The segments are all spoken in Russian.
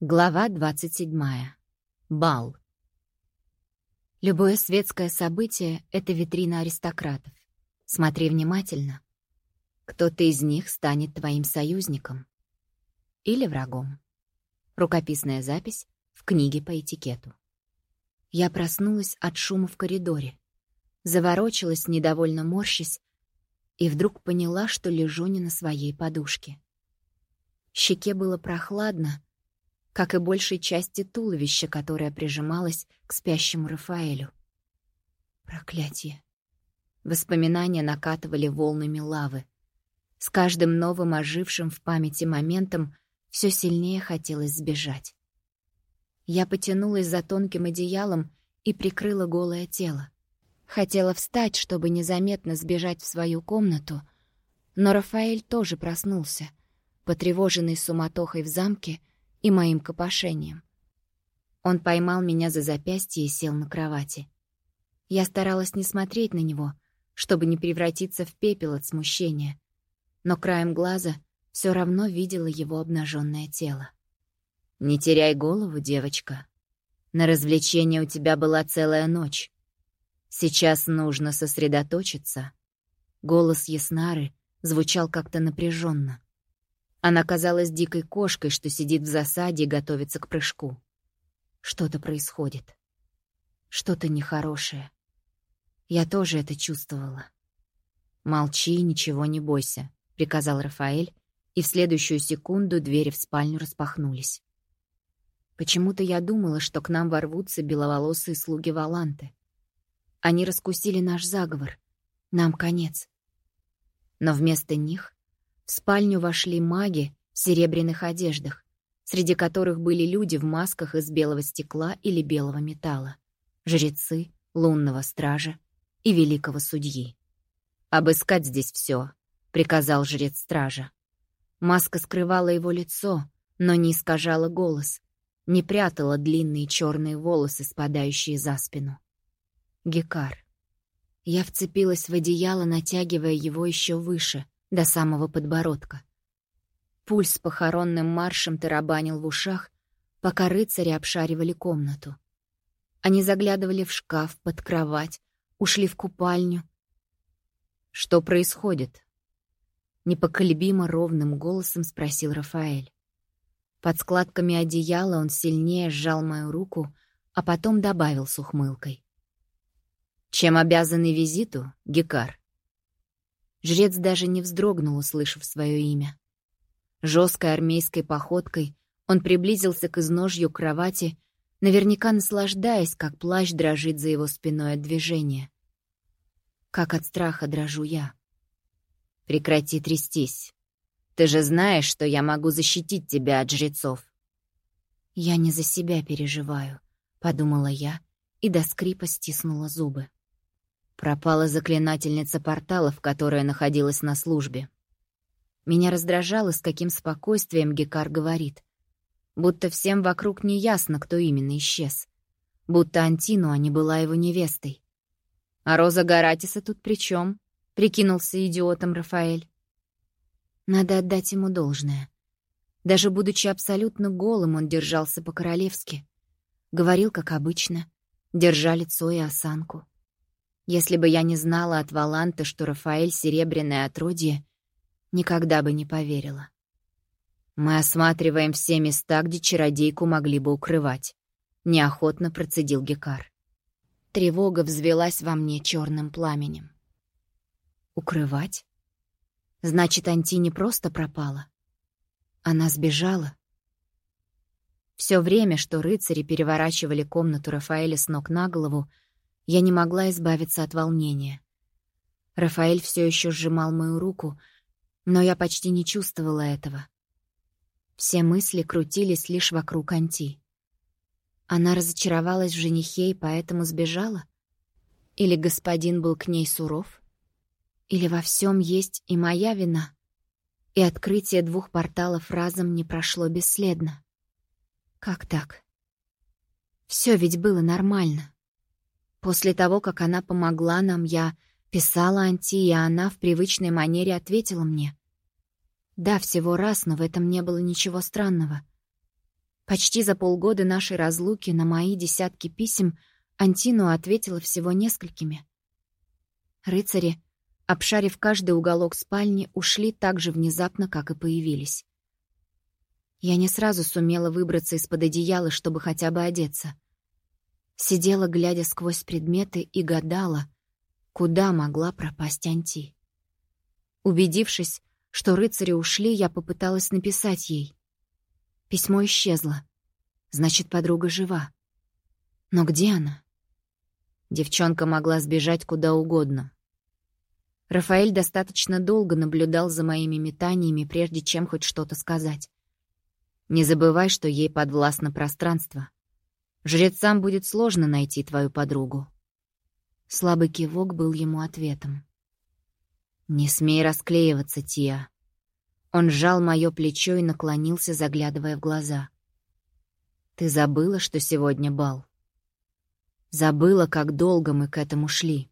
Глава 27. Бал. Любое светское событие — это витрина аристократов. Смотри внимательно. Кто-то из них станет твоим союзником. Или врагом. Рукописная запись в книге по этикету. Я проснулась от шума в коридоре. Заворочилась, недовольно морщась, и вдруг поняла, что лежу не на своей подушке. Щеке было прохладно, как и большей части туловища, которое прижималось к спящему Рафаэлю. Проклятие. Воспоминания накатывали волнами лавы. С каждым новым ожившим в памяти моментом все сильнее хотелось сбежать. Я потянулась за тонким одеялом и прикрыла голое тело. Хотела встать, чтобы незаметно сбежать в свою комнату, но Рафаэль тоже проснулся, потревоженный суматохой в замке — и моим копошением. Он поймал меня за запястье и сел на кровати. Я старалась не смотреть на него, чтобы не превратиться в пепел от смущения, но краем глаза все равно видела его обнаженное тело. «Не теряй голову, девочка. На развлечение у тебя была целая ночь. Сейчас нужно сосредоточиться». Голос Яснары звучал как-то напряженно. Она казалась дикой кошкой, что сидит в засаде и готовится к прыжку. Что-то происходит. Что-то нехорошее. Я тоже это чувствовала. «Молчи, ничего не бойся», — приказал Рафаэль, и в следующую секунду двери в спальню распахнулись. Почему-то я думала, что к нам ворвутся беловолосые слуги Валанты. Они раскусили наш заговор. Нам конец. Но вместо них в спальню вошли маги в серебряных одеждах, среди которых были люди в масках из белого стекла или белого металла, жрецы, лунного стража и великого судьи. «Обыскать здесь все, приказал жрец стража. Маска скрывала его лицо, но не искажала голос, не прятала длинные черные волосы, спадающие за спину. Гекар. Я вцепилась в одеяло, натягивая его еще выше — до самого подбородка. Пульс похоронным маршем тарабанил в ушах, пока рыцари обшаривали комнату. Они заглядывали в шкаф, под кровать, ушли в купальню. «Что происходит?» Непоколебимо ровным голосом спросил Рафаэль. Под складками одеяла он сильнее сжал мою руку, а потом добавил с ухмылкой. «Чем обязаны визиту, Гекар?» Жрец даже не вздрогнул, услышав свое имя. Жесткой армейской походкой он приблизился к изножью кровати, наверняка наслаждаясь, как плащ дрожит за его спиной от движения. Как от страха дрожу я. «Прекрати трястись. Ты же знаешь, что я могу защитить тебя от жрецов». «Я не за себя переживаю», — подумала я и до скрипа стиснула зубы. Пропала заклинательница порталов, которая находилась на службе. Меня раздражало, с каким спокойствием Гекар говорит. Будто всем вокруг не ясно, кто именно исчез. Будто Антинуа не была его невестой. А Роза Гаратиса тут при чем? Прикинулся идиотом Рафаэль. Надо отдать ему должное. Даже будучи абсолютно голым, он держался по-королевски. Говорил, как обычно, держа лицо и осанку. Если бы я не знала от Валанта, что Рафаэль — серебряное отродье, никогда бы не поверила. Мы осматриваем все места, где чародейку могли бы укрывать. Неохотно процедил Гекар. Тревога взвелась во мне черным пламенем. Укрывать? Значит, Анти не просто пропала. Она сбежала. Все время, что рыцари переворачивали комнату Рафаэля с ног на голову, я не могла избавиться от волнения. Рафаэль все еще сжимал мою руку, но я почти не чувствовала этого. Все мысли крутились лишь вокруг Анти. Она разочаровалась в женихе и поэтому сбежала? Или господин был к ней суров? Или во всем есть и моя вина? И открытие двух порталов разом не прошло бесследно. Как так? Все ведь было нормально. После того, как она помогла нам, я писала Анти, и она в привычной манере ответила мне. Да, всего раз, но в этом не было ничего странного. Почти за полгода нашей разлуки на мои десятки писем Антину ответила всего несколькими. Рыцари, обшарив каждый уголок спальни, ушли так же внезапно, как и появились. Я не сразу сумела выбраться из-под одеяла, чтобы хотя бы одеться. Сидела, глядя сквозь предметы, и гадала, куда могла пропасть Анти. Убедившись, что рыцари ушли, я попыталась написать ей. Письмо исчезло. Значит, подруга жива. Но где она? Девчонка могла сбежать куда угодно. Рафаэль достаточно долго наблюдал за моими метаниями, прежде чем хоть что-то сказать. Не забывай, что ей подвластно пространство. Жрецам будет сложно найти твою подругу. Слабый кивок был ему ответом. «Не смей расклеиваться, Тия. Он сжал мое плечо и наклонился, заглядывая в глаза. «Ты забыла, что сегодня бал?» Забыла, как долго мы к этому шли.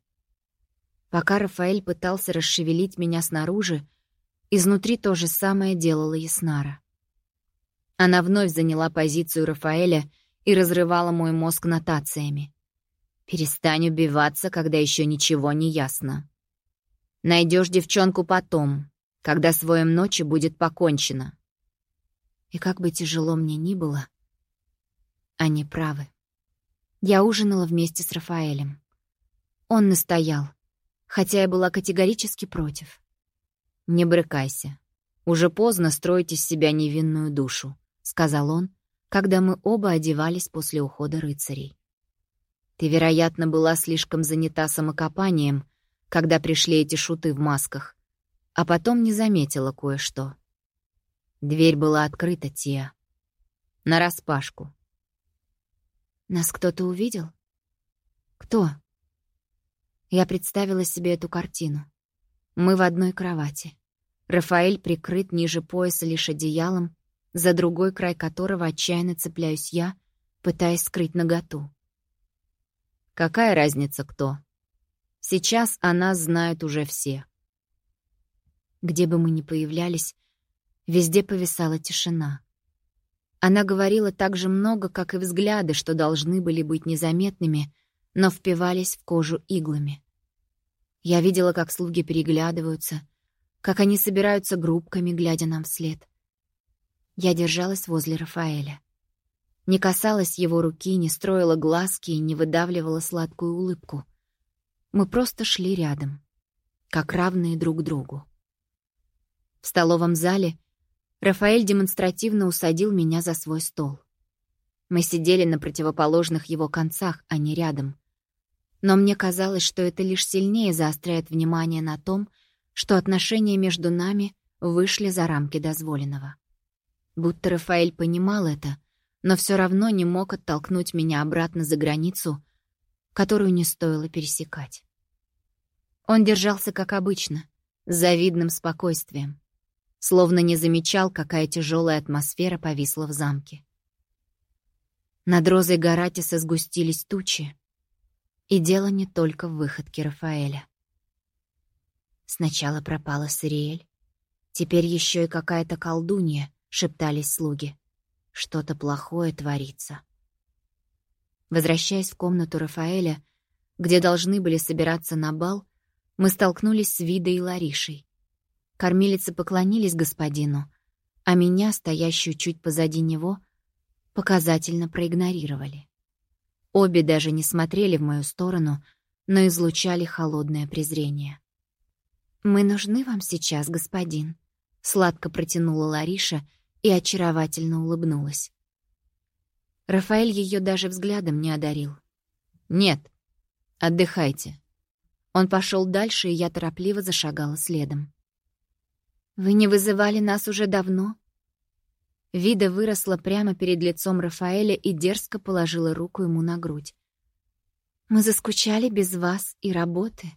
Пока Рафаэль пытался расшевелить меня снаружи, изнутри то же самое делала Яснара. Она вновь заняла позицию Рафаэля и разрывала мой мозг нотациями. «Перестань убиваться, когда еще ничего не ясно. Найдешь девчонку потом, когда с воем ночи будет покончено. И как бы тяжело мне ни было, они правы. Я ужинала вместе с Рафаэлем. Он настоял, хотя я была категорически против. «Не брыкайся. Уже поздно строить из себя невинную душу», — сказал он, когда мы оба одевались после ухода рыцарей. «Ты, вероятно, была слишком занята самокопанием, когда пришли эти шуты в масках, а потом не заметила кое-что. Дверь была открыта, Тия. Нараспашку. Нас кто-то увидел? Кто? Я представила себе эту картину. Мы в одной кровати. Рафаэль прикрыт ниже пояса лишь одеялом, за другой край которого отчаянно цепляюсь я, пытаясь скрыть наготу. Какая разница кто? Сейчас о нас знают уже все. Где бы мы ни появлялись, везде повисала тишина. Она говорила так же много, как и взгляды, что должны были быть незаметными, но впивались в кожу иглами. Я видела, как слуги переглядываются, как они собираются группками, глядя нам вслед. Я держалась возле Рафаэля. Не касалась его руки, не строила глазки и не выдавливала сладкую улыбку. Мы просто шли рядом, как равные друг другу. В столовом зале Рафаэль демонстративно усадил меня за свой стол. Мы сидели на противоположных его концах, а не рядом. Но мне казалось, что это лишь сильнее заостряет внимание на том, что отношения между нами вышли за рамки дозволенного. Будто Рафаэль понимал это, но все равно не мог оттолкнуть меня обратно за границу, которую не стоило пересекать. Он держался как обычно, с завидным спокойствием словно не замечал, какая тяжелая атмосфера повисла в замке. Над розой Гаратиса сгустились тучи, и дело не только в выходке Рафаэля. Сначала пропала Сириэль, теперь еще и какая-то колдунья, шептались слуги. Что-то плохое творится. Возвращаясь в комнату Рафаэля, где должны были собираться на бал, мы столкнулись с Видой и Ларишей. Кормилицы поклонились господину, а меня, стоящую чуть позади него, показательно проигнорировали. Обе даже не смотрели в мою сторону, но излучали холодное презрение. «Мы нужны вам сейчас, господин», — сладко протянула Лариша и очаровательно улыбнулась. Рафаэль ее даже взглядом не одарил. «Нет, отдыхайте». Он пошел дальше, и я торопливо зашагала следом. «Вы не вызывали нас уже давно?» Вида выросла прямо перед лицом Рафаэля и дерзко положила руку ему на грудь. «Мы заскучали без вас и работы».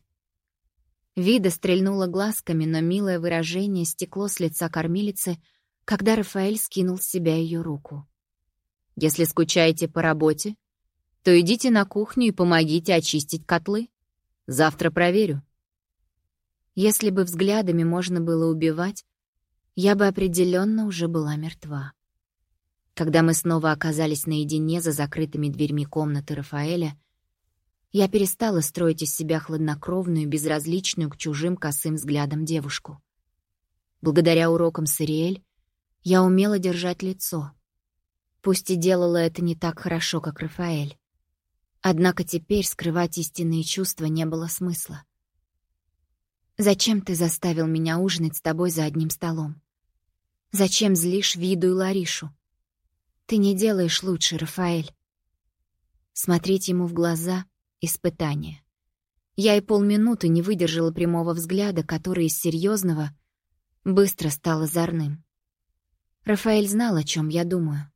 Вида стрельнула глазками, но милое выражение стекло с лица кормилицы, когда Рафаэль скинул с себя ее руку. «Если скучаете по работе, то идите на кухню и помогите очистить котлы. Завтра проверю». Если бы взглядами можно было убивать, я бы определенно уже была мертва. Когда мы снова оказались наедине за закрытыми дверьми комнаты Рафаэля, я перестала строить из себя хладнокровную, безразличную к чужим косым взглядам девушку. Благодаря урокам с Ириэль я умела держать лицо. Пусть и делала это не так хорошо, как Рафаэль. Однако теперь скрывать истинные чувства не было смысла. «Зачем ты заставил меня ужинать с тобой за одним столом? Зачем злишь Виду и Ларишу? Ты не делаешь лучше, Рафаэль. Смотреть ему в глаза — испытание. Я и полминуты не выдержала прямого взгляда, который из серьезного быстро стал озорным. Рафаэль знал, о чем я думаю.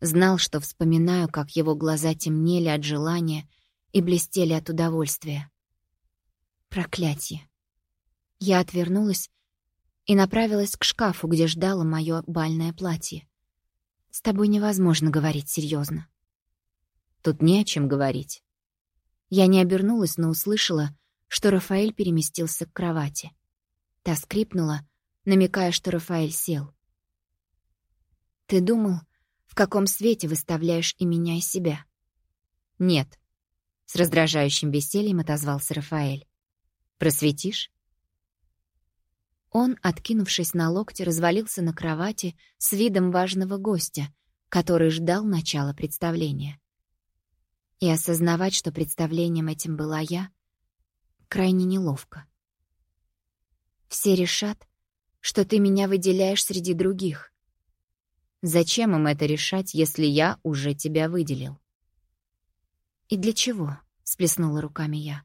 Знал, что вспоминаю, как его глаза темнели от желания и блестели от удовольствия. Проклятье. Я отвернулась и направилась к шкафу, где ждало мое бальное платье. С тобой невозможно говорить серьезно. Тут не о чем говорить. Я не обернулась, но услышала, что Рафаэль переместился к кровати. Та скрипнула, намекая, что Рафаэль сел. «Ты думал, в каком свете выставляешь и меня, и себя?» «Нет», — с раздражающим весельем отозвался Рафаэль. «Просветишь?» Он, откинувшись на локте, развалился на кровати с видом важного гостя, который ждал начала представления. И осознавать, что представлением этим была я, крайне неловко. Все решат, что ты меня выделяешь среди других. Зачем им это решать, если я уже тебя выделил? «И для чего?» — сплеснула руками я.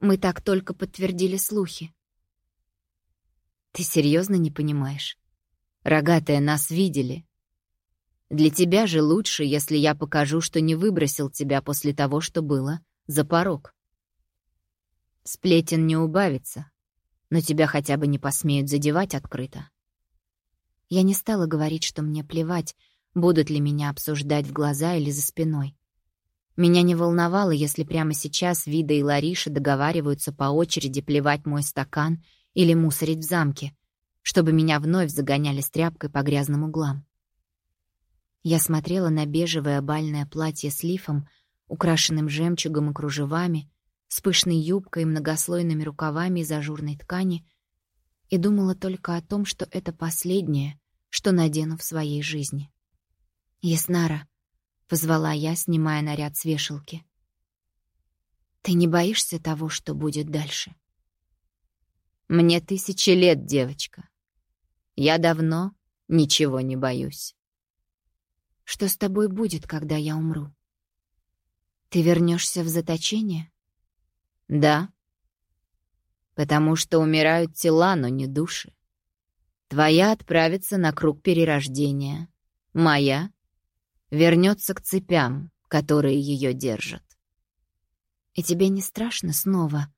«Мы так только подтвердили слухи. Ты серьезно не понимаешь? Рогатые нас видели. Для тебя же лучше, если я покажу, что не выбросил тебя после того, что было, за порог. Сплетен не убавится, но тебя хотя бы не посмеют задевать открыто. Я не стала говорить, что мне плевать, будут ли меня обсуждать в глаза или за спиной. Меня не волновало, если прямо сейчас Вида и Лариша договариваются по очереди плевать мой стакан — или мусорить в замке, чтобы меня вновь загоняли с тряпкой по грязным углам. Я смотрела на бежевое бальное платье с лифом, украшенным жемчугом и кружевами, с пышной юбкой и многослойными рукавами из ажурной ткани, и думала только о том, что это последнее, что надену в своей жизни. «Яснара», — позвала я, снимая наряд с вешалки. «Ты не боишься того, что будет дальше?» Мне тысячи лет, девочка. Я давно ничего не боюсь. Что с тобой будет, когда я умру? Ты вернешься в заточение? Да. Потому что умирают тела, но не души. Твоя отправится на круг перерождения. Моя вернется к цепям, которые ее держат. И тебе не страшно снова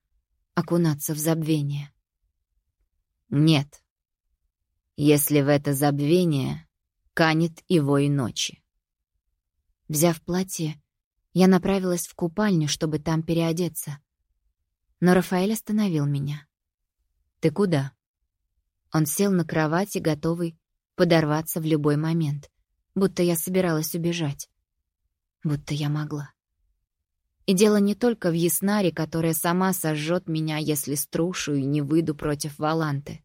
окунаться в забвение? Нет. Если в это забвение канет и вой ночи. Взяв платье, я направилась в купальню, чтобы там переодеться. Но Рафаэль остановил меня. «Ты куда?» Он сел на кровати, готовый подорваться в любой момент, будто я собиралась убежать. Будто я могла. И дело не только в Яснаре, которая сама сожжет меня, если струшу и не выйду против Валанты.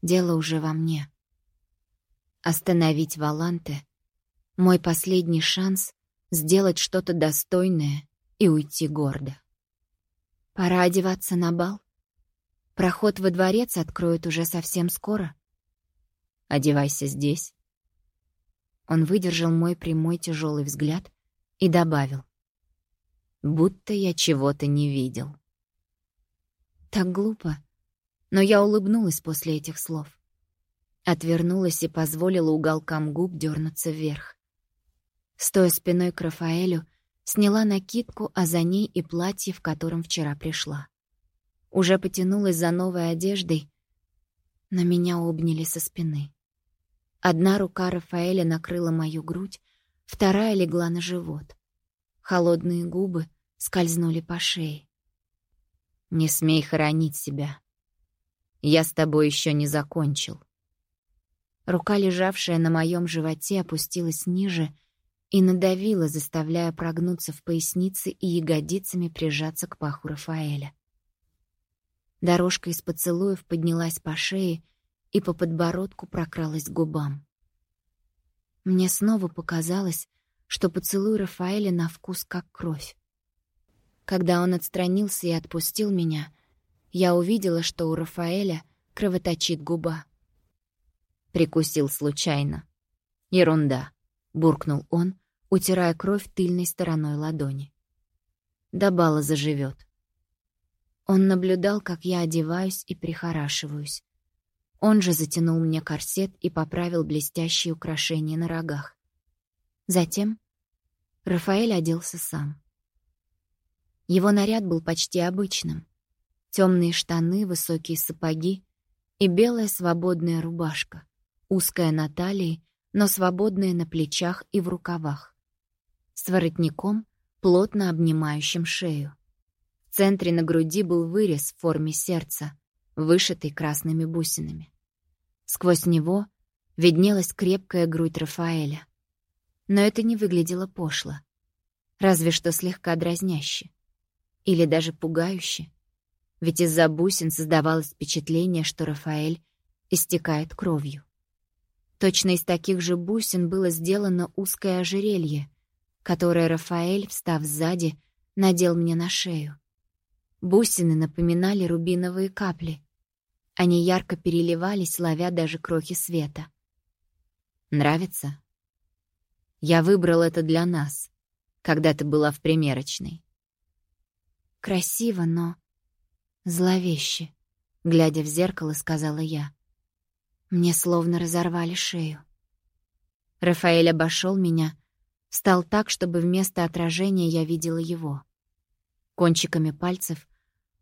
Дело уже во мне. Остановить Валанте — мой последний шанс сделать что-то достойное и уйти гордо. Пора одеваться на бал. Проход во дворец откроют уже совсем скоро. Одевайся здесь. Он выдержал мой прямой тяжелый взгляд и добавил будто я чего-то не видел. Так глупо, но я улыбнулась после этих слов. Отвернулась и позволила уголкам губ дернуться вверх. Стоя спиной к Рафаэлю, сняла накидку, а за ней и платье, в котором вчера пришла. Уже потянулась за новой одеждой, но меня обняли со спины. Одна рука Рафаэля накрыла мою грудь, вторая легла на живот. Холодные губы скользнули по шее. «Не смей хоронить себя. Я с тобой еще не закончил». Рука, лежавшая на моем животе, опустилась ниже и надавила, заставляя прогнуться в пояснице и ягодицами прижаться к паху Рафаэля. Дорожка из поцелуев поднялась по шее и по подбородку прокралась к губам. Мне снова показалось, что поцелуй Рафаэля на вкус как кровь. Когда он отстранился и отпустил меня, я увидела, что у Рафаэля кровоточит губа. Прикусил случайно. Ерунда, буркнул он, утирая кровь тыльной стороной ладони. До бала заживет. Он наблюдал, как я одеваюсь и прихорашиваюсь. Он же затянул мне корсет и поправил блестящие украшения на рогах. Затем Рафаэль оделся сам. Его наряд был почти обычным. Темные штаны, высокие сапоги и белая свободная рубашка, узкая на талии, но свободная на плечах и в рукавах. С воротником, плотно обнимающим шею. В центре на груди был вырез в форме сердца, вышитый красными бусинами. Сквозь него виднелась крепкая грудь Рафаэля. Но это не выглядело пошло. Разве что слегка дразняще. Или даже пугающе. Ведь из-за бусин создавалось впечатление, что Рафаэль истекает кровью. Точно из таких же бусин было сделано узкое ожерелье, которое Рафаэль, встав сзади, надел мне на шею. Бусины напоминали рубиновые капли. Они ярко переливались, ловя даже крохи света. «Нравится?» Я выбрал это для нас, когда ты была в примерочной. Красиво, но зловеще, глядя в зеркало, сказала я. Мне словно разорвали шею. Рафаэль обошел меня, встал так, чтобы вместо отражения я видела его. Кончиками пальцев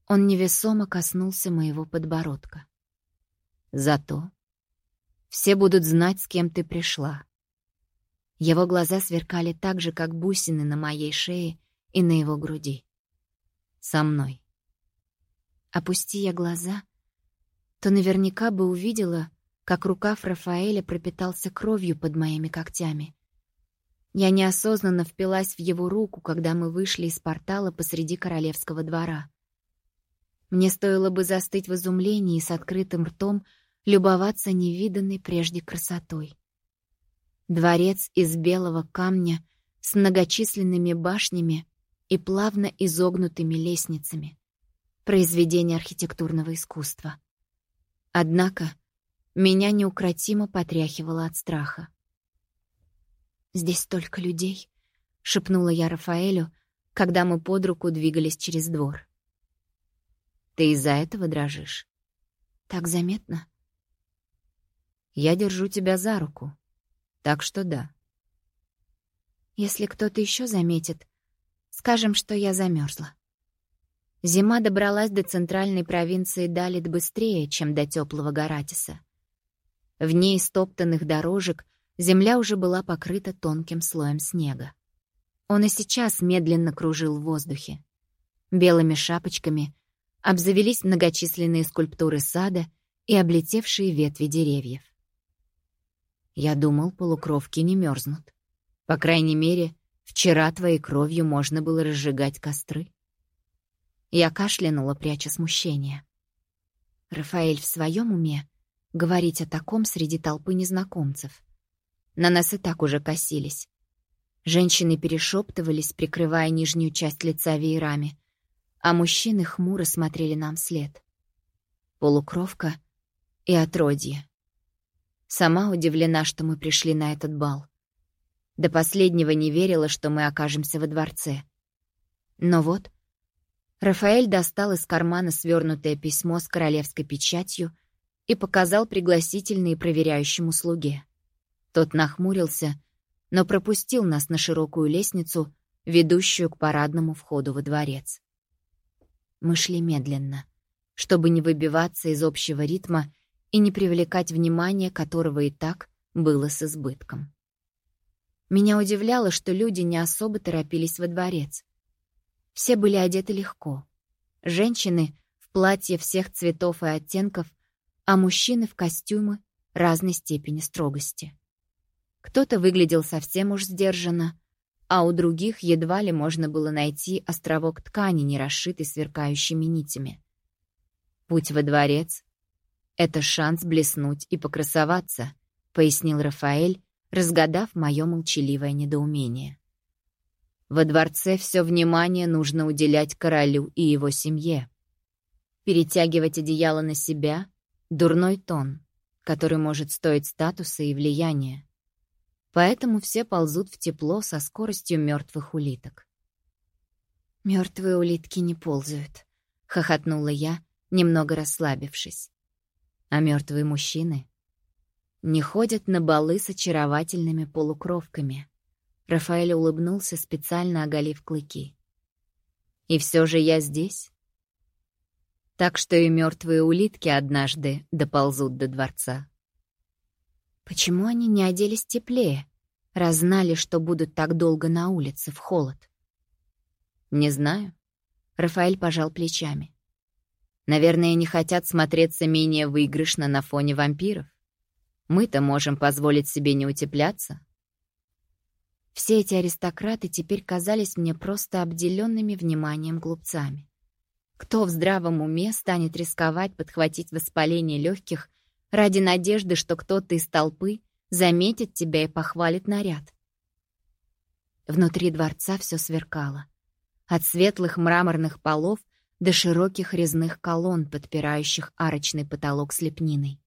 он невесомо коснулся моего подбородка. Зато все будут знать, с кем ты пришла. Его глаза сверкали так же, как бусины на моей шее и на его груди. Со мной. Опусти я глаза, то наверняка бы увидела, как рукав Рафаэля пропитался кровью под моими когтями. Я неосознанно впилась в его руку, когда мы вышли из портала посреди королевского двора. Мне стоило бы застыть в изумлении и с открытым ртом любоваться невиданной прежде красотой. Дворец из белого камня с многочисленными башнями и плавно изогнутыми лестницами. Произведение архитектурного искусства. Однако меня неукротимо потряхивало от страха. «Здесь столько людей», — шепнула я Рафаэлю, когда мы под руку двигались через двор. «Ты из-за этого дрожишь?» «Так заметно?» «Я держу тебя за руку», так что да. Если кто-то еще заметит, скажем, что я замерзла. Зима добралась до центральной провинции Далит быстрее, чем до теплого Гаратиса. В ней стоптанных дорожек земля уже была покрыта тонким слоем снега. Он и сейчас медленно кружил в воздухе. Белыми шапочками обзавелись многочисленные скульптуры сада и облетевшие ветви деревьев. Я думал, полукровки не мерзнут. По крайней мере, вчера твоей кровью можно было разжигать костры. Я кашлянула, пряча смущение. Рафаэль в своем уме говорить о таком среди толпы незнакомцев. На нас и так уже косились. Женщины перешептывались, прикрывая нижнюю часть лица веерами, а мужчины хмуро смотрели нам вслед. Полукровка и отродье. Сама удивлена, что мы пришли на этот бал. До последнего не верила, что мы окажемся во дворце. Но вот, Рафаэль достал из кармана свернутое письмо с королевской печатью и показал пригласительные проверяющему слуге. Тот нахмурился, но пропустил нас на широкую лестницу, ведущую к парадному входу во дворец. Мы шли медленно, чтобы не выбиваться из общего ритма и не привлекать внимания, которого и так было с избытком. Меня удивляло, что люди не особо торопились во дворец. Все были одеты легко. Женщины в платье всех цветов и оттенков, а мужчины в костюмы разной степени строгости. Кто-то выглядел совсем уж сдержанно, а у других едва ли можно было найти островок ткани, не расшитый сверкающими нитями. Путь во дворец — это шанс блеснуть и покрасоваться, пояснил Рафаэль, разгадав мое молчаливое недоумение. Во дворце все внимание нужно уделять королю и его семье. Перетягивать одеяло на себя — дурной тон, который может стоить статуса и влияния. Поэтому все ползут в тепло со скоростью мертвых улиток. Мертвые улитки не ползают, хохотнула я, немного расслабившись. А мертвые мужчины не ходят на балы с очаровательными полукровками. Рафаэль улыбнулся, специально оголив клыки. И все же я здесь. Так что и мертвые улитки однажды доползут до дворца. Почему они не оделись теплее, раз знали, что будут так долго на улице в холод? Не знаю. Рафаэль пожал плечами. Наверное, не хотят смотреться менее выигрышно на фоне вампиров. Мы-то можем позволить себе не утепляться. Все эти аристократы теперь казались мне просто обделенными вниманием глупцами. Кто в здравом уме станет рисковать подхватить воспаление легких ради надежды, что кто-то из толпы заметит тебя и похвалит наряд? Внутри дворца все сверкало. От светлых мраморных полов до широких резных колонн, подпирающих арочный потолок с лепниной.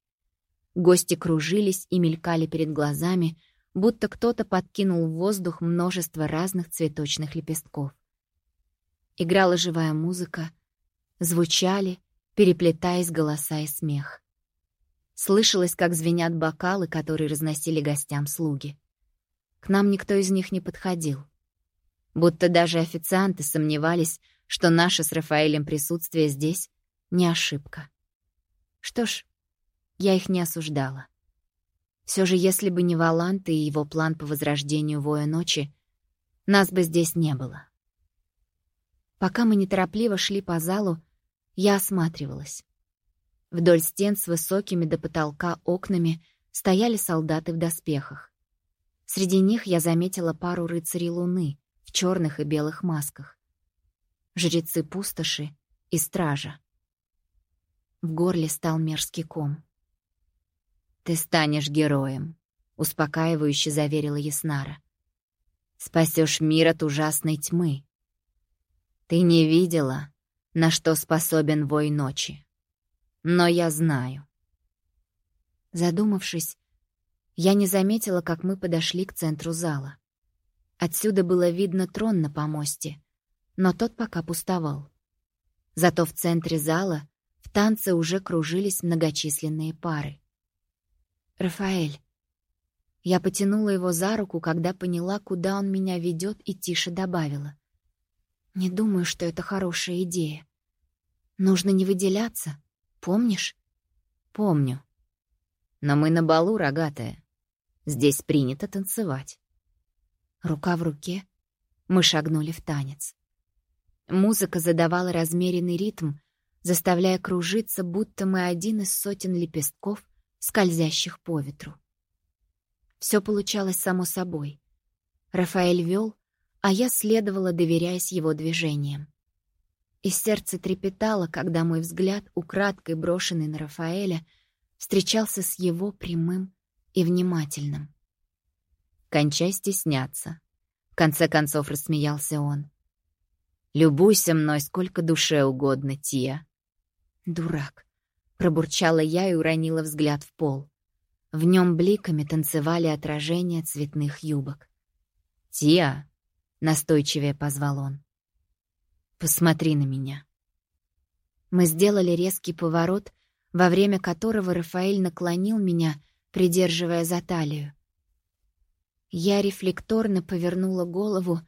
Гости кружились и мелькали перед глазами, будто кто-то подкинул в воздух множество разных цветочных лепестков. Играла живая музыка, звучали, переплетаясь голоса и смех. Слышалось, как звенят бокалы, которые разносили гостям слуги. К нам никто из них не подходил. Будто даже официанты сомневались, что наше с Рафаэлем присутствие здесь — не ошибка. Что ж, я их не осуждала. Все же, если бы не Валант и его план по возрождению Воя Ночи, нас бы здесь не было. Пока мы неторопливо шли по залу, я осматривалась. Вдоль стен с высокими до потолка окнами стояли солдаты в доспехах. Среди них я заметила пару рыцарей Луны в черных и белых масках. Жрецы пустоши и стража. В горле стал мерзкий ком. «Ты станешь героем», — успокаивающе заверила Яснара. «Спасешь мир от ужасной тьмы. Ты не видела, на что способен вой ночи. Но я знаю». Задумавшись, я не заметила, как мы подошли к центру зала. Отсюда было видно трон на помосте, но тот пока пустовал. Зато в центре зала в танце уже кружились многочисленные пары. «Рафаэль». Я потянула его за руку, когда поняла, куда он меня ведет, и тише добавила. «Не думаю, что это хорошая идея. Нужно не выделяться, помнишь?» «Помню. Но мы на балу, рогатая. Здесь принято танцевать». Рука в руке мы шагнули в танец. Музыка задавала размеренный ритм, заставляя кружиться, будто мы один из сотен лепестков, скользящих по ветру. Все получалось само собой. Рафаэль вел, а я следовала, доверяясь его движениям. И сердце трепетало, когда мой взгляд, украдкой брошенный на Рафаэля, встречался с его прямым и внимательным. «Кончай стесняться», — в конце концов рассмеялся он. «Любуйся мной сколько душе угодно, Тия». «Дурак», Пробурчала я и уронила взгляд в пол. В нем бликами танцевали отражения цветных юбок. «Тиа!» — настойчивее позвал он. «Посмотри на меня». Мы сделали резкий поворот, во время которого Рафаэль наклонил меня, придерживая за талию. Я рефлекторно повернула голову,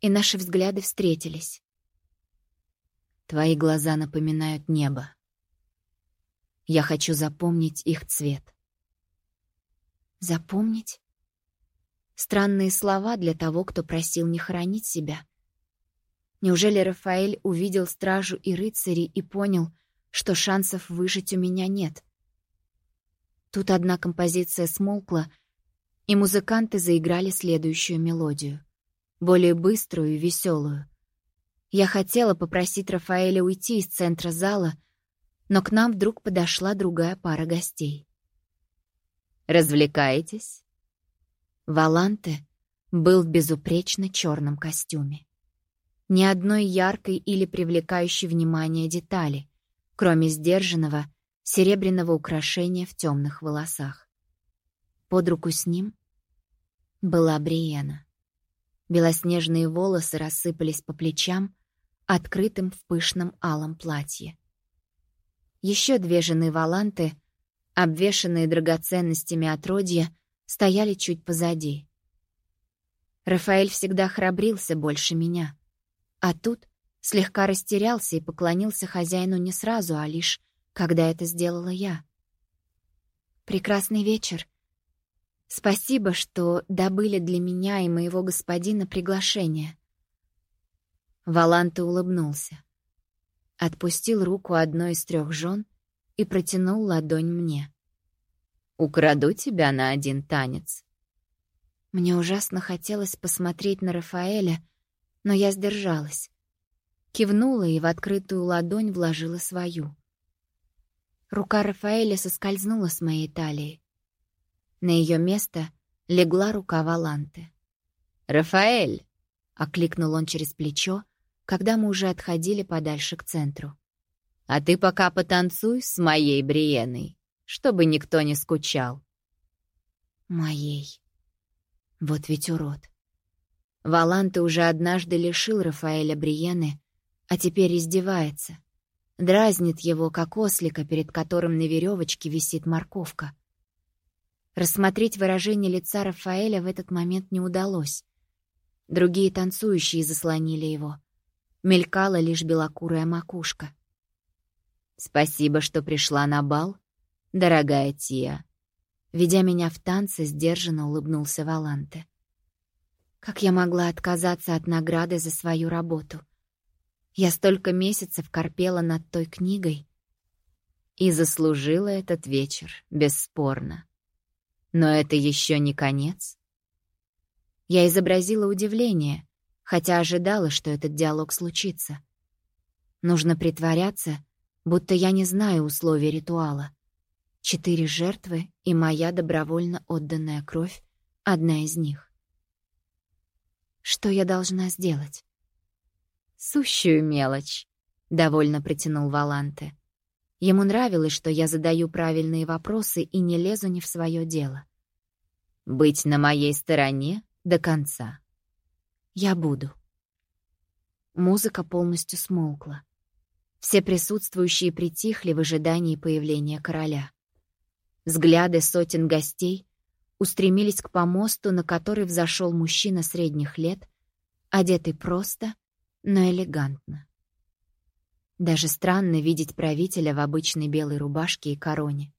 и наши взгляды встретились. «Твои глаза напоминают небо», я хочу запомнить их цвет. Запомнить? Странные слова для того, кто просил не хоронить себя. Неужели Рафаэль увидел стражу и рыцарей и понял, что шансов выжить у меня нет? Тут одна композиция смолкла, и музыканты заиграли следующую мелодию, более быструю и веселую. Я хотела попросить Рафаэля уйти из центра зала, но к нам вдруг подошла другая пара гостей. «Развлекаетесь?» Валанте был в безупречно черном костюме. Ни одной яркой или привлекающей внимание детали, кроме сдержанного серебряного украшения в темных волосах. Под руку с ним была Бриена. Белоснежные волосы рассыпались по плечам, открытым в пышном алом платье. Еще две жены Валанты, обвешанные драгоценностями отродья, стояли чуть позади. Рафаэль всегда храбрился больше меня. А тут слегка растерялся и поклонился хозяину не сразу, а лишь когда это сделала я. «Прекрасный вечер. Спасибо, что добыли для меня и моего господина приглашение». Валанте улыбнулся. Отпустил руку одной из трех жен и протянул ладонь мне. «Украду тебя на один танец». Мне ужасно хотелось посмотреть на Рафаэля, но я сдержалась. Кивнула и в открытую ладонь вложила свою. Рука Рафаэля соскользнула с моей талии. На ее место легла рука Валанты. «Рафаэль!» — окликнул он через плечо, когда мы уже отходили подальше к центру. «А ты пока потанцуй с моей Бриеной, чтобы никто не скучал». «Моей». Вот ведь урод. Валанты уже однажды лишил Рафаэля Бриены, а теперь издевается. Дразнит его, как ослика, перед которым на веревочке висит морковка. Рассмотреть выражение лица Рафаэля в этот момент не удалось. Другие танцующие заслонили его. Мелькала лишь белокурая макушка. «Спасибо, что пришла на бал, дорогая Тия», Ведя меня в танце, сдержанно улыбнулся Валанте. Как я могла отказаться от награды за свою работу? Я столько месяцев корпела над той книгой и заслужила этот вечер, бесспорно. Но это еще не конец. Я изобразила удивление, хотя ожидала, что этот диалог случится. Нужно притворяться, будто я не знаю условий ритуала. Четыре жертвы и моя добровольно отданная кровь — одна из них. Что я должна сделать? «Сущую мелочь», — довольно протянул Валанте. Ему нравилось, что я задаю правильные вопросы и не лезу не в свое дело. «Быть на моей стороне до конца». «Я буду». Музыка полностью смолкла. Все присутствующие притихли в ожидании появления короля. Взгляды сотен гостей устремились к помосту, на который взошел мужчина средних лет, одетый просто, но элегантно. Даже странно видеть правителя в обычной белой рубашке и короне.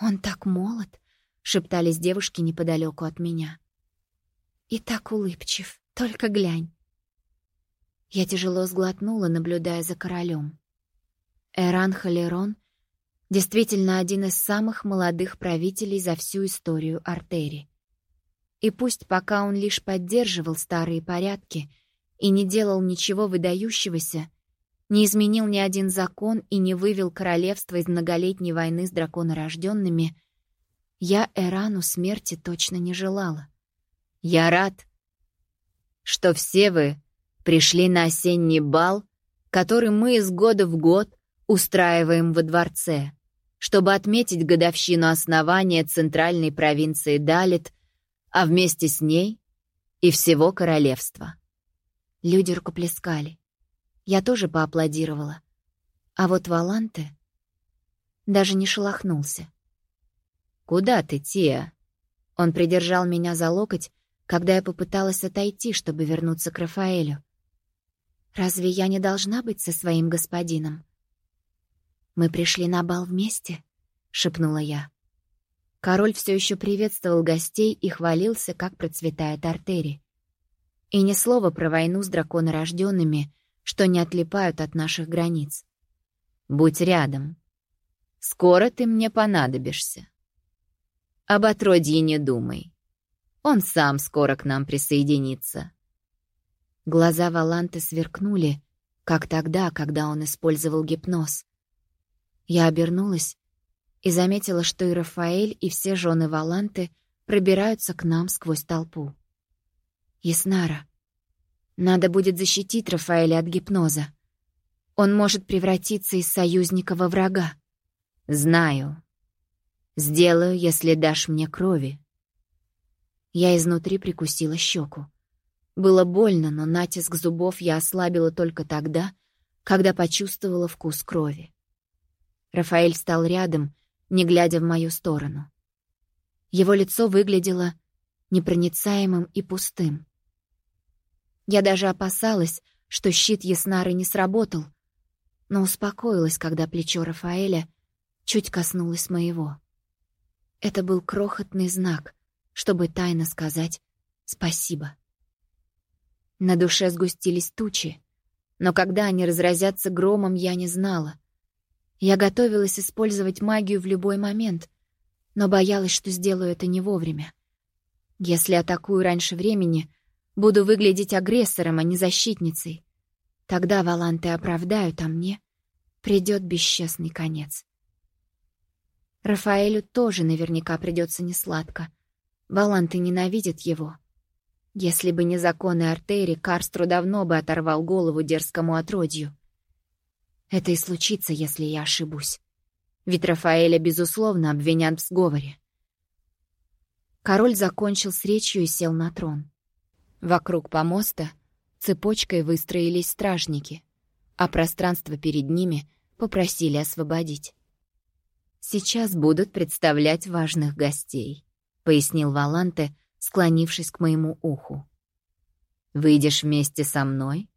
«Он так молод!» — шептались девушки неподалеку от меня. «И так улыбчив, только глянь!» Я тяжело сглотнула, наблюдая за королем. Эран Халерон действительно один из самых молодых правителей за всю историю Артери. И пусть пока он лишь поддерживал старые порядки и не делал ничего выдающегося, не изменил ни один закон и не вывел королевство из многолетней войны с драконорожденными, я Эрану смерти точно не желала. Я рад, что все вы пришли на осенний бал, который мы из года в год устраиваем во дворце чтобы отметить годовщину основания центральной провинции Далит, а вместе с ней и всего королевства. Люди рукоплескали. Я тоже поаплодировала. А вот Валанте даже не шелохнулся. «Куда ты, Тия?» Он придержал меня за локоть, когда я попыталась отойти, чтобы вернуться к Рафаэлю. «Разве я не должна быть со своим господином?» «Мы пришли на бал вместе», — шепнула я. Король все еще приветствовал гостей и хвалился, как процветает артери. И ни слова про войну с драконорожденными, что не отлипают от наших границ. «Будь рядом. Скоро ты мне понадобишься». Об отродье не думай. Он сам скоро к нам присоединится. Глаза Валанты сверкнули, как тогда, когда он использовал гипноз. Я обернулась и заметила, что и Рафаэль, и все жены Валанты пробираются к нам сквозь толпу. Яснара. Надо будет защитить Рафаэля от гипноза. Он может превратиться из союзника во врага. Знаю. Сделаю, если дашь мне крови. Я изнутри прикусила щеку. Было больно, но натиск зубов я ослабила только тогда, когда почувствовала вкус крови. Рафаэль стал рядом, не глядя в мою сторону. Его лицо выглядело непроницаемым и пустым. Я даже опасалась, что щит Яснары не сработал, но успокоилась, когда плечо Рафаэля чуть коснулось моего. Это был крохотный знак, чтобы тайно сказать «спасибо». На душе сгустились тучи, но когда они разразятся громом, я не знала. Я готовилась использовать магию в любой момент, но боялась, что сделаю это не вовремя. Если атакую раньше времени, буду выглядеть агрессором, а не защитницей. Тогда валанты оправдают, а мне придет бесчестный конец. Рафаэлю тоже наверняка придется несладко. Валанты ненавидят его. Если бы не законы Артери, Карстру давно бы оторвал голову дерзкому отродью. Это и случится, если я ошибусь. Ведь Рафаэля, безусловно, обвинят в сговоре. Король закончил с речью и сел на трон. Вокруг помоста цепочкой выстроились стражники, а пространство перед ними попросили освободить. «Сейчас будут представлять важных гостей», — пояснил Валанте, склонившись к моему уху. «Выйдешь вместе со мной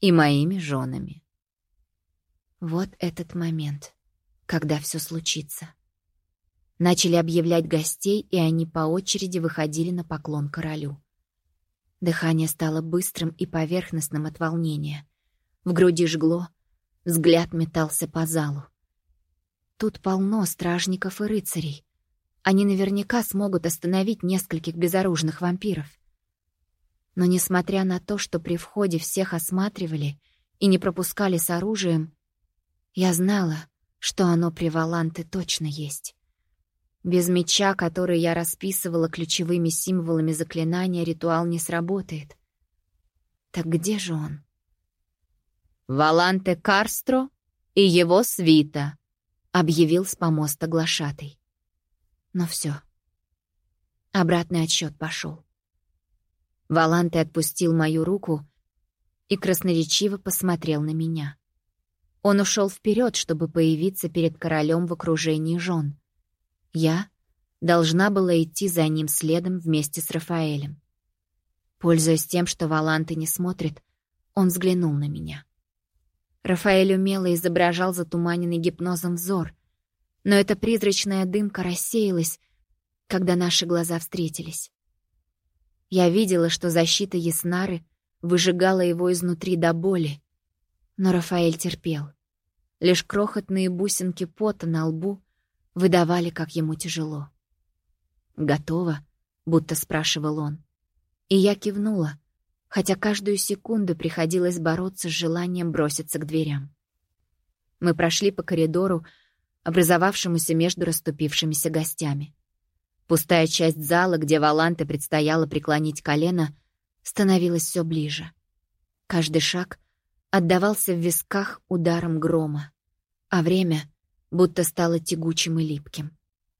и моими женами». Вот этот момент, когда все случится. Начали объявлять гостей, и они по очереди выходили на поклон королю. Дыхание стало быстрым и поверхностным от волнения. В груди жгло, взгляд метался по залу. Тут полно стражников и рыцарей. Они наверняка смогут остановить нескольких безоружных вампиров. Но несмотря на то, что при входе всех осматривали и не пропускали с оружием, я знала, что оно при Валанте точно есть. Без меча, который я расписывала ключевыми символами заклинания, ритуал не сработает. Так где же он? «Валанте Карстро и его свита», объявил с помоста глашатый. Но все. Обратный отсчет пошел. Валанте отпустил мою руку и красноречиво посмотрел на меня. Он ушел вперед, чтобы появиться перед королем в окружении жен. Я должна была идти за ним следом вместе с Рафаэлем. Пользуясь тем, что Валанте не смотрит, он взглянул на меня. Рафаэль умело изображал затуманенный гипнозом взор, но эта призрачная дымка рассеялась, когда наши глаза встретились. Я видела, что защита Яснары выжигала его изнутри до боли, но Рафаэль терпел. Лишь крохотные бусинки пота на лбу выдавали, как ему тяжело. «Готово?» — будто спрашивал он. И я кивнула — хотя каждую секунду приходилось бороться с желанием броситься к дверям. Мы прошли по коридору, образовавшемуся между расступившимися гостями. Пустая часть зала, где Валанте предстояло преклонить колено, становилась все ближе. Каждый шаг отдавался в висках ударом грома, а время будто стало тягучим и липким.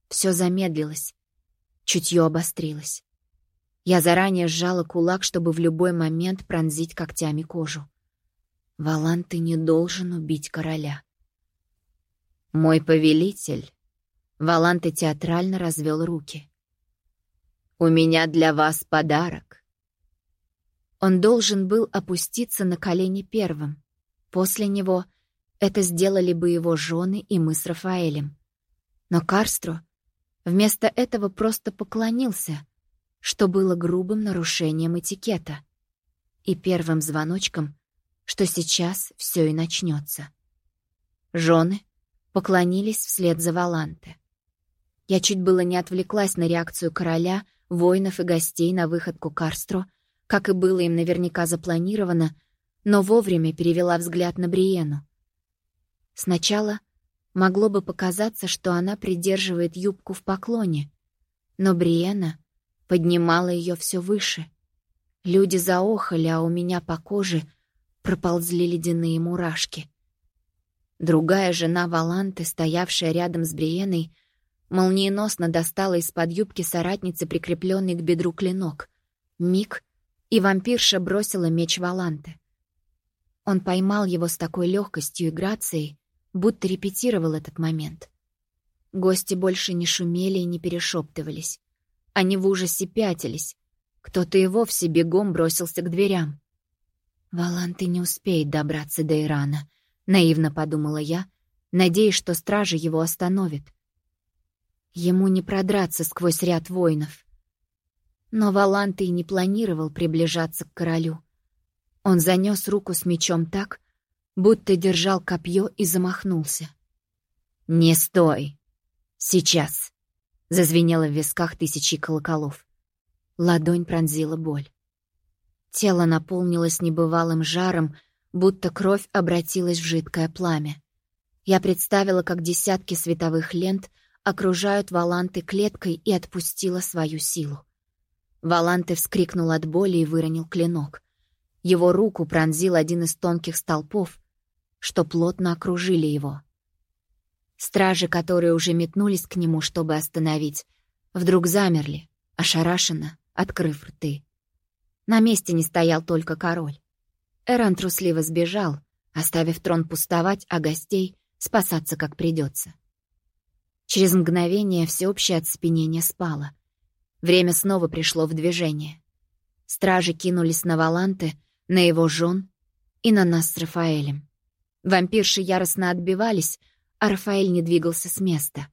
Все замедлилось, чутье обострилось. Я заранее сжала кулак, чтобы в любой момент пронзить когтями кожу. Валан, ты не должен убить короля. Мой повелитель. Валанты театрально развел руки. «У меня для вас подарок». Он должен был опуститься на колени первым. После него это сделали бы его жены и мы с Рафаэлем. Но Карстро вместо этого просто поклонился, что было грубым нарушением этикета и первым звоночком, что сейчас все и начнется. Жены поклонились вслед за Валанте. Я чуть было не отвлеклась на реакцию короля, воинов и гостей на выходку Карстро, как и было им наверняка запланировано, но вовремя перевела взгляд на Бриену. Сначала могло бы показаться, что она придерживает юбку в поклоне, но Бриена поднимала ее все выше. Люди заохали, а у меня по коже проползли ледяные мурашки. Другая жена Валанты, стоявшая рядом с Бриеной, молниеносно достала из-под юбки соратницы прикрепленный к бедру клинок. Миг, и вампирша бросила меч Валанты. Он поймал его с такой легкостью и грацией, будто репетировал этот момент. Гости больше не шумели и не перешептывались. Они в ужасе пятились. Кто-то и вовсе бегом бросился к дверям. «Валанты не успеет добраться до Ирана», — наивно подумала я, надеясь, что стражи его остановят. Ему не продраться сквозь ряд воинов. Но Валанты и не планировал приближаться к королю. Он занес руку с мечом так, будто держал копье и замахнулся. «Не стой! Сейчас!» — зазвенело в висках тысячи колоколов. Ладонь пронзила боль. Тело наполнилось небывалым жаром, будто кровь обратилась в жидкое пламя. Я представила, как десятки световых лент — окружают Валанты клеткой и отпустила свою силу. Валанты вскрикнул от боли и выронил клинок. Его руку пронзил один из тонких столпов, что плотно окружили его. Стражи, которые уже метнулись к нему, чтобы остановить, вдруг замерли, ошарашенно, открыв рты. На месте не стоял только король. Эран трусливо сбежал, оставив трон пустовать, а гостей спасаться как придется. Через мгновение всеобщее оцепенение спало. Время снова пришло в движение. Стражи кинулись на Валанте, на его жен и на нас с Рафаэлем. Вампирши яростно отбивались, а Рафаэль не двигался с места.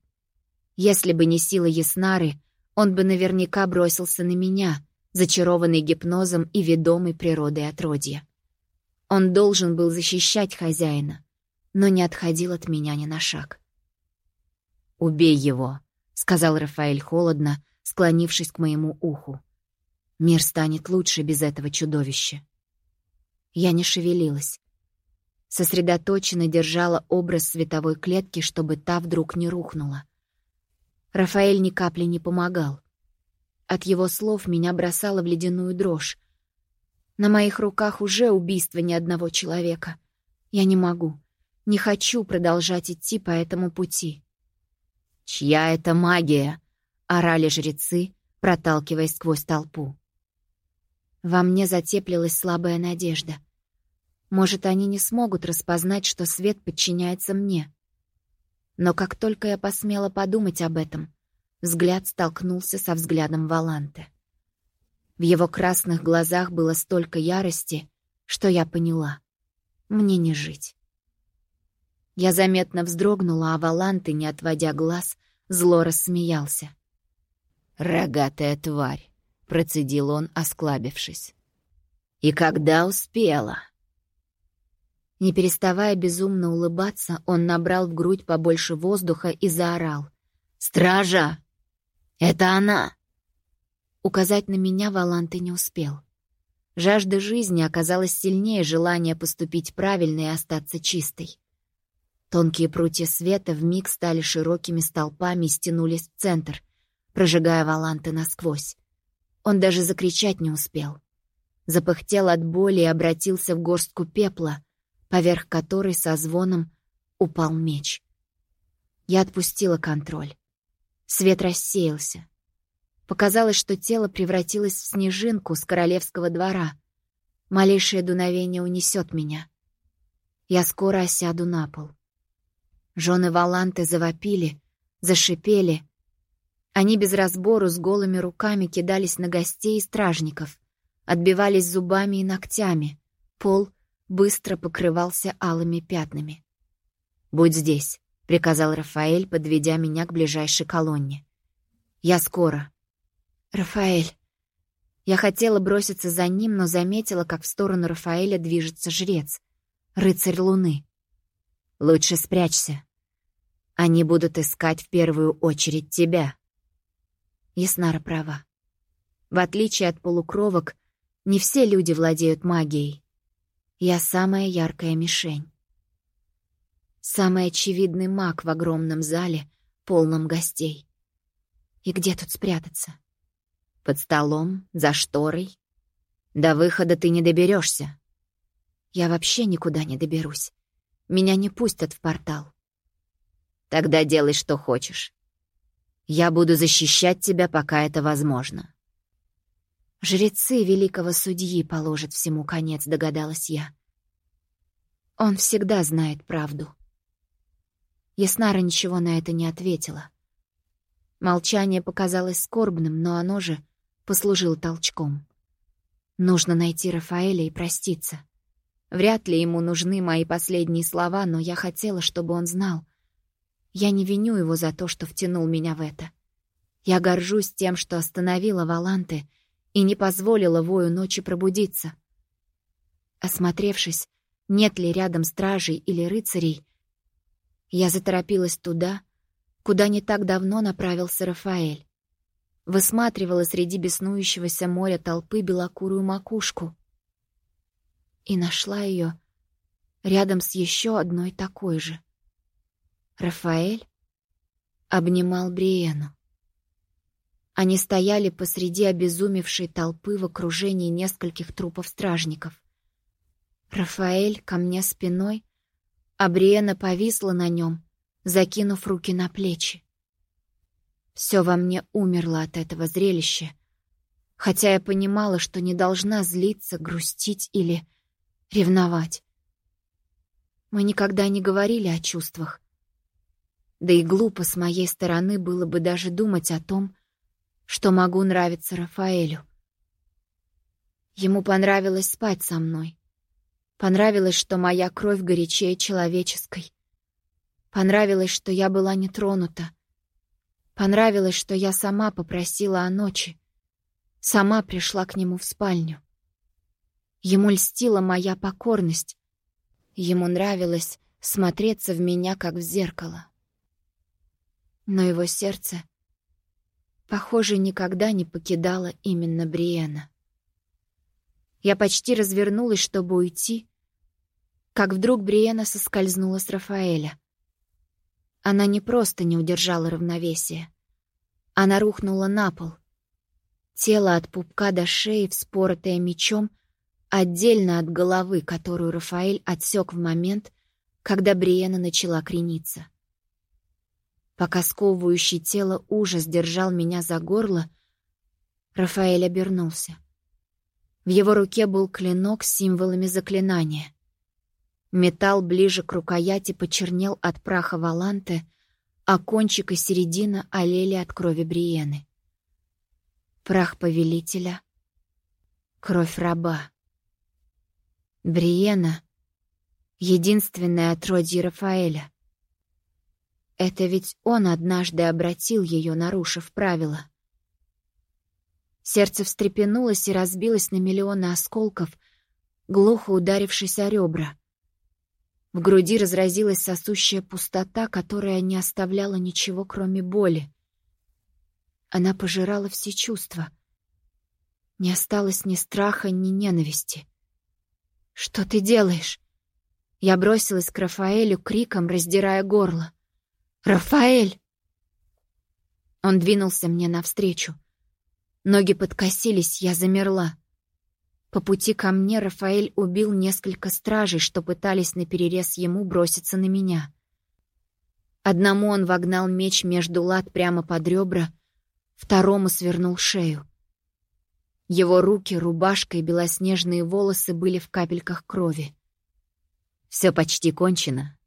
Если бы не сила Яснары, он бы наверняка бросился на меня, зачарованный гипнозом и ведомый природой отродья. Он должен был защищать хозяина, но не отходил от меня ни на шаг. «Убей его», — сказал Рафаэль холодно, склонившись к моему уху. «Мир станет лучше без этого чудовища». Я не шевелилась. Сосредоточенно держала образ световой клетки, чтобы та вдруг не рухнула. Рафаэль ни капли не помогал. От его слов меня бросало в ледяную дрожь. На моих руках уже убийство ни одного человека. Я не могу, не хочу продолжать идти по этому пути. «Чья это магия?» — орали жрецы, проталкиваясь сквозь толпу. Во мне затеплилась слабая надежда. Может, они не смогут распознать, что свет подчиняется мне. Но как только я посмела подумать об этом, взгляд столкнулся со взглядом Валанте. В его красных глазах было столько ярости, что я поняла — мне не жить. Я заметно вздрогнула, а Валанты, не отводя глаз, зло рассмеялся. «Рогатая тварь», — процедил он, осклабившись. «И когда успела?» Не переставая безумно улыбаться, он набрал в грудь побольше воздуха и заорал. «Стража! Это она!» Указать на меня Валанты не успел. Жажда жизни оказалась сильнее желания поступить правильно и остаться чистой. Тонкие прутья света вмиг стали широкими столпами и стянулись в центр, прожигая Валанты насквозь. Он даже закричать не успел. Запыхтел от боли и обратился в горстку пепла, поверх которой со звоном упал меч. Я отпустила контроль. Свет рассеялся. Показалось, что тело превратилось в снежинку с королевского двора. Малейшее дуновение унесет меня. Я скоро осяду на пол. Жены Валанты завопили, зашипели. Они без разбору с голыми руками кидались на гостей и стражников, отбивались зубами и ногтями. Пол быстро покрывался алыми пятнами. «Будь здесь», — приказал Рафаэль, подведя меня к ближайшей колонне. «Я скоро». «Рафаэль». Я хотела броситься за ним, но заметила, как в сторону Рафаэля движется жрец, рыцарь луны. «Лучше спрячься». Они будут искать в первую очередь тебя. Яснара права. В отличие от полукровок, не все люди владеют магией. Я самая яркая мишень. Самый очевидный маг в огромном зале, полном гостей. И где тут спрятаться? Под столом, за шторой. До выхода ты не доберешься. Я вообще никуда не доберусь. Меня не пустят в портал. Тогда делай, что хочешь. Я буду защищать тебя, пока это возможно. Жрецы великого судьи положат всему конец, догадалась я. Он всегда знает правду. Яснара ничего на это не ответила. Молчание показалось скорбным, но оно же послужило толчком. Нужно найти Рафаэля и проститься. Вряд ли ему нужны мои последние слова, но я хотела, чтобы он знал. Я не виню его за то, что втянул меня в это. Я горжусь тем, что остановила Валанты и не позволила вою ночи пробудиться. Осмотревшись, нет ли рядом стражей или рыцарей, я заторопилась туда, куда не так давно направился Рафаэль. Высматривала среди беснующегося моря толпы белокурую макушку. И нашла ее рядом с еще одной такой же. Рафаэль обнимал Бриену. Они стояли посреди обезумевшей толпы в окружении нескольких трупов стражников. Рафаэль ко мне спиной, а Бриена повисла на нем, закинув руки на плечи. Все во мне умерло от этого зрелища, хотя я понимала, что не должна злиться, грустить или ревновать. Мы никогда не говорили о чувствах. Да и глупо с моей стороны было бы даже думать о том, что могу нравиться Рафаэлю. Ему понравилось спать со мной. Понравилось, что моя кровь горячее человеческой. Понравилось, что я была не тронута. Понравилось, что я сама попросила о ночи. Сама пришла к нему в спальню. Ему льстила моя покорность. Ему нравилось смотреться в меня, как в зеркало. Но его сердце, похоже, никогда не покидало именно Бриена. Я почти развернулась, чтобы уйти, как вдруг Бриена соскользнула с Рафаэля. Она не просто не удержала равновесия. Она рухнула на пол. Тело от пупка до шеи, вспоротое мечом, отдельно от головы, которую Рафаэль отсек в момент, когда Бриена начала крениться. Пока сковывающий тело ужас держал меня за горло, Рафаэль обернулся. В его руке был клинок с символами заклинания. Металл ближе к рукояти почернел от праха Валанте, а кончик и середина олели от крови Бриены. Прах повелителя, кровь раба. Бриена — единственное отродье Рафаэля. Это ведь он однажды обратил ее, нарушив правила. Сердце встрепенулось и разбилось на миллионы осколков, глухо ударившись о ребра. В груди разразилась сосущая пустота, которая не оставляла ничего, кроме боли. Она пожирала все чувства. Не осталось ни страха, ни ненависти. «Что ты делаешь?» Я бросилась к Рафаэлю криком, раздирая горло. «Рафаэль!» Он двинулся мне навстречу. Ноги подкосились, я замерла. По пути ко мне Рафаэль убил несколько стражей, что пытались наперерез ему броситься на меня. Одному он вогнал меч между лад прямо под ребра, второму свернул шею. Его руки, рубашка и белоснежные волосы были в капельках крови. Все почти кончено.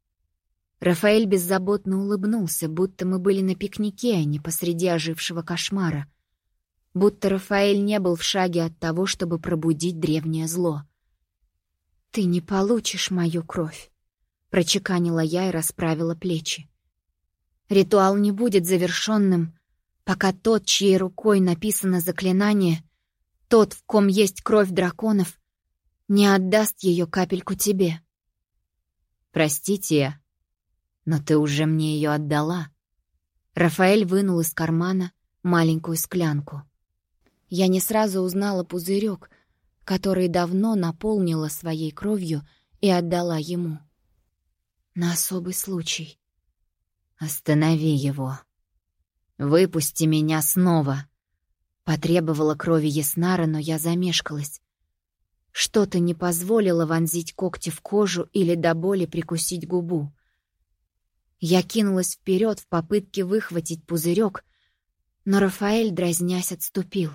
Рафаэль беззаботно улыбнулся, будто мы были на пикнике, а не посреди ожившего кошмара — будто Рафаэль не был в шаге от того, чтобы пробудить древнее зло. «Ты не получишь мою кровь», — прочеканила я и расправила плечи. «Ритуал не будет завершенным, пока тот, чьей рукой написано заклинание, тот, в ком есть кровь драконов, не отдаст ее капельку тебе». «Простите, Но ты уже мне ее отдала. Рафаэль вынул из кармана маленькую склянку. Я не сразу узнала пузырек, который давно наполнила своей кровью и отдала ему. На особый случай. «Останови его. Выпусти меня снова!» Потребовала крови Яснара, но я замешкалась. Что-то не позволило вонзить когти в кожу или до боли прикусить губу. Я кинулась вперед в попытке выхватить пузырек, но Рафаэль, дразнясь, отступил.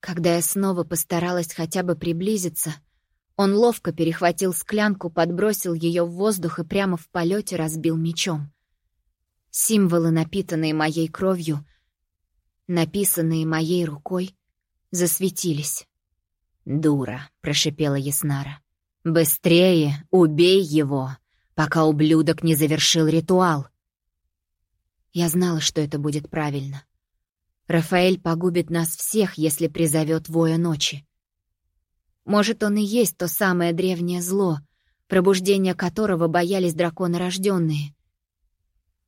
Когда я снова постаралась хотя бы приблизиться, он ловко перехватил склянку, подбросил ее в воздух и прямо в полете разбил мечом. Символы, напитанные моей кровью, написанные моей рукой, засветились. «Дура», — прошипела Яснара. «Быстрее убей его, пока ублюдок не завершил ритуал». Я знала, что это будет правильно. Рафаэль погубит нас всех, если призовет воя ночи. Может, он и есть то самое древнее зло, пробуждение которого боялись драконорожденные.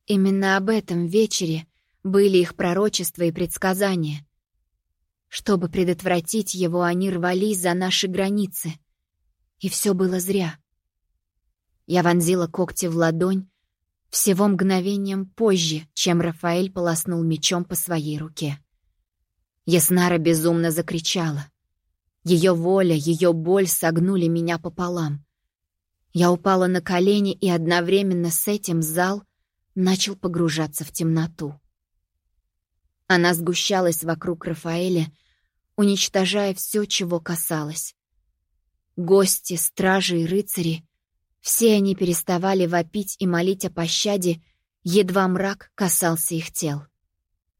Именно об этом вечере были их пророчества и предсказания. Чтобы предотвратить его, они рвались за наши границы. И все было зря. Я вонзила когти в ладонь всего мгновением позже, чем Рафаэль полоснул мечом по своей руке. Яснара безумно закричала. Ее воля, ее боль согнули меня пополам. Я упала на колени, и одновременно с этим зал начал погружаться в темноту. Она сгущалась вокруг Рафаэля, уничтожая все, чего касалось. Гости, стражи и рыцари — все они переставали вопить и молить о пощаде, едва мрак касался их тел.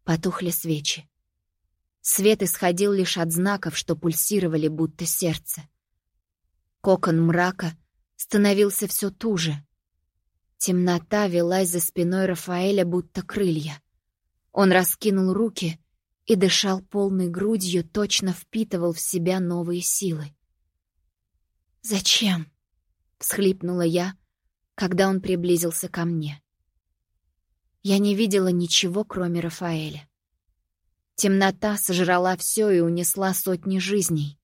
Потухли свечи. Свет исходил лишь от знаков, что пульсировали, будто сердце. Кокон мрака становился все туже. Темнота велась за спиной Рафаэля, будто крылья. Он раскинул руки и дышал полной грудью, точно впитывал в себя новые силы. «Зачем?» — всхлипнула я, когда он приблизился ко мне. Я не видела ничего, кроме Рафаэля. Темнота сожрала все и унесла сотни жизней.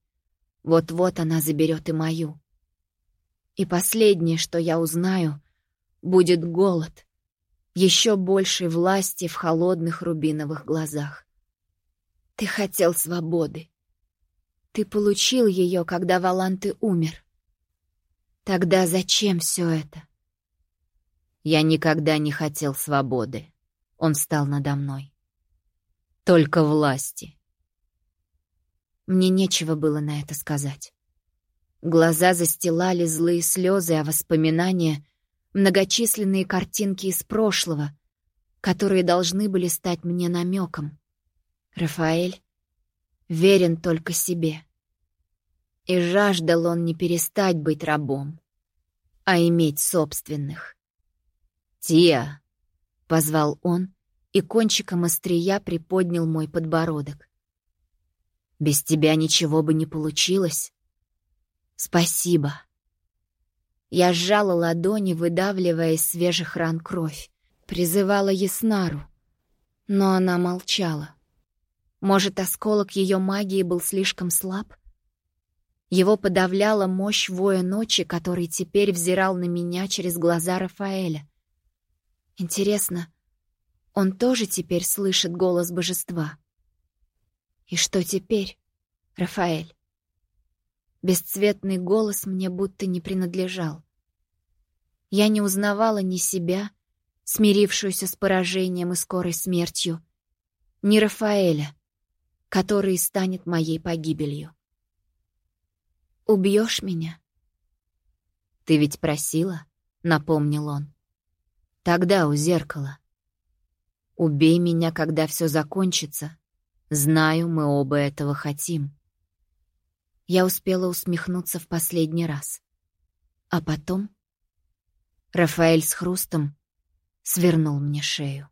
Вот-вот она заберет и мою. И последнее, что я узнаю, будет голод, еще большей власти в холодных рубиновых глазах. Ты хотел свободы. Ты получил ее, когда Валанты умер. Тогда зачем все это? Я никогда не хотел свободы. Он встал надо мной. Только власти. Мне нечего было на это сказать. Глаза застилали злые слезы, а воспоминания многочисленные картинки из прошлого, которые должны были стать мне намеком. Рафаэль верен только себе. И жаждал он не перестать быть рабом, а иметь собственных. «Тия!» — позвал он, и кончиком острия приподнял мой подбородок. «Без тебя ничего бы не получилось. Спасибо!» Я сжала ладони, выдавливая из свежих ран кровь. Призывала Яснару. Но она молчала. Может, осколок ее магии был слишком слаб? Его подавляла мощь воя ночи, который теперь взирал на меня через глаза Рафаэля. Интересно, он тоже теперь слышит голос божества? И что теперь, Рафаэль? Бесцветный голос мне будто не принадлежал. Я не узнавала ни себя, смирившуюся с поражением и скорой смертью, ни Рафаэля, который станет моей погибелью. «Убьешь меня?» «Ты ведь просила?» — напомнил он. «Тогда у зеркала. Убей меня, когда все закончится. Знаю, мы оба этого хотим». Я успела усмехнуться в последний раз. А потом Рафаэль с хрустом свернул мне шею.